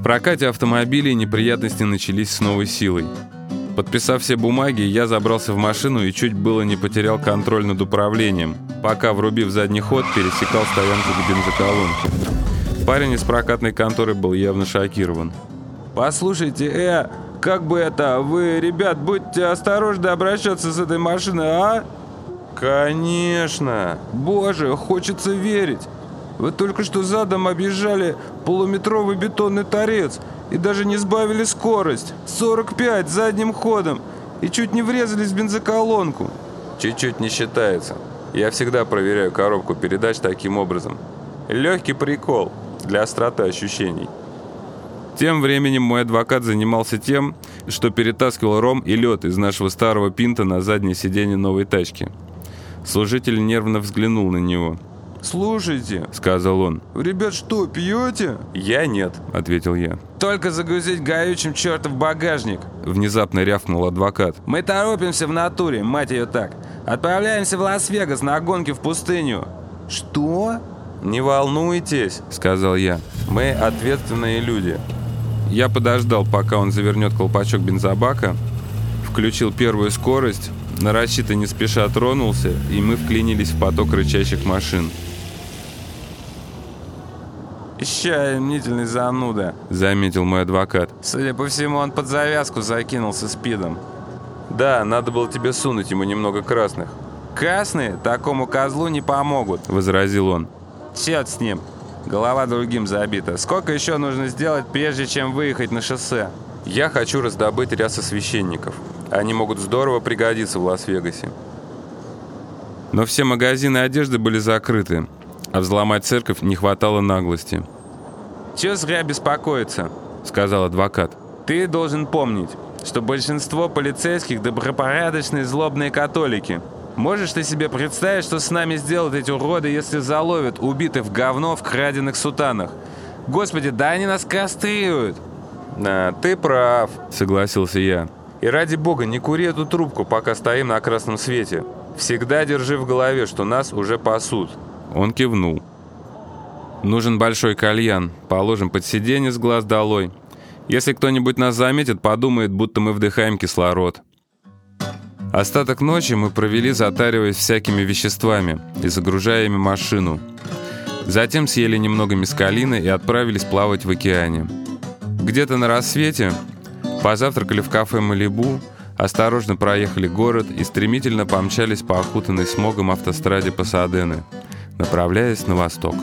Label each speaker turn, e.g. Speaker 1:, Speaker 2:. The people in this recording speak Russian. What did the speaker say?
Speaker 1: В прокате автомобилей неприятности начались с новой силой. Подписав все бумаги, я забрался в машину и чуть было не потерял контроль над управлением, пока, врубив задний ход, пересекал стоянку к бензоколонке. Парень из прокатной конторы был явно шокирован.
Speaker 2: «Послушайте, э, как бы это, вы, ребят, будьте осторожны обращаться с этой машиной, а?»
Speaker 1: «Конечно!»
Speaker 2: «Боже, хочется верить!» Вы только что задом объезжали полуметровый бетонный торец и даже не сбавили скорость. 45 задним ходом. И чуть не врезались в бензоколонку.
Speaker 1: Чуть-чуть не считается. Я всегда проверяю коробку передач таким образом. Легкий прикол для остроты ощущений. Тем временем мой адвокат занимался тем, что перетаскивал ром и лед из нашего старого пинта на заднее сиденье новой тачки. Служитель нервно взглянул на него –
Speaker 2: «Слушайте», —
Speaker 1: сказал он.
Speaker 2: «Ребят, что, пьете?»
Speaker 1: «Я нет», — ответил я.
Speaker 2: «Только загрузить горючим чертов багажник», —
Speaker 1: внезапно рявкнул адвокат.
Speaker 2: «Мы торопимся в натуре, мать ее так. Отправляемся в Лас-Вегас на гонки в пустыню». «Что?»
Speaker 1: «Не волнуйтесь», — сказал я. «Мы ответственные люди». Я подождал, пока он завернет колпачок бензобака, включил первую скорость, нарочито не спеша тронулся, и мы вклинились в поток рычащих машин.
Speaker 2: «Ща мнительный зануда», —
Speaker 1: заметил мой адвокат.
Speaker 2: «Судя по всему, он под завязку закинулся спидом».
Speaker 1: «Да, надо было тебе сунуть ему немного красных».
Speaker 2: «Красные такому козлу не помогут», —
Speaker 1: возразил он.
Speaker 2: «Черт с ним. Голова другим забита. Сколько еще нужно сделать, прежде чем выехать на шоссе?»
Speaker 1: «Я хочу раздобыть рясы священников. Они могут здорово пригодиться в Лас-Вегасе». Но все магазины одежды были закрыты, а взломать церковь не хватало наглости.
Speaker 2: «Чего зря беспокоиться?»
Speaker 1: — сказал адвокат.
Speaker 2: «Ты должен помнить, что большинство полицейских добропорядочные злобные католики. Можешь ты себе представить, что с нами сделают эти уроды, если заловят убитых в говно в краденных сутанах? Господи, да они нас кастрируют!»
Speaker 1: «Да, ты прав», — согласился я. «И ради бога, не кури эту трубку, пока стоим на красном свете. Всегда держи в голове, что нас уже пасут». Он кивнул. «Нужен большой кальян. Положим под сиденье с глаз долой. Если кто-нибудь нас заметит, подумает, будто мы вдыхаем кислород». Остаток ночи мы провели, затариваясь всякими веществами и загружая ими машину. Затем съели немного мескалины и отправились плавать в океане. Где-то на рассвете позавтракали в кафе «Малибу», осторожно проехали город и стремительно помчались по окутанной смогом автостраде Пасадены – направляясь на восток.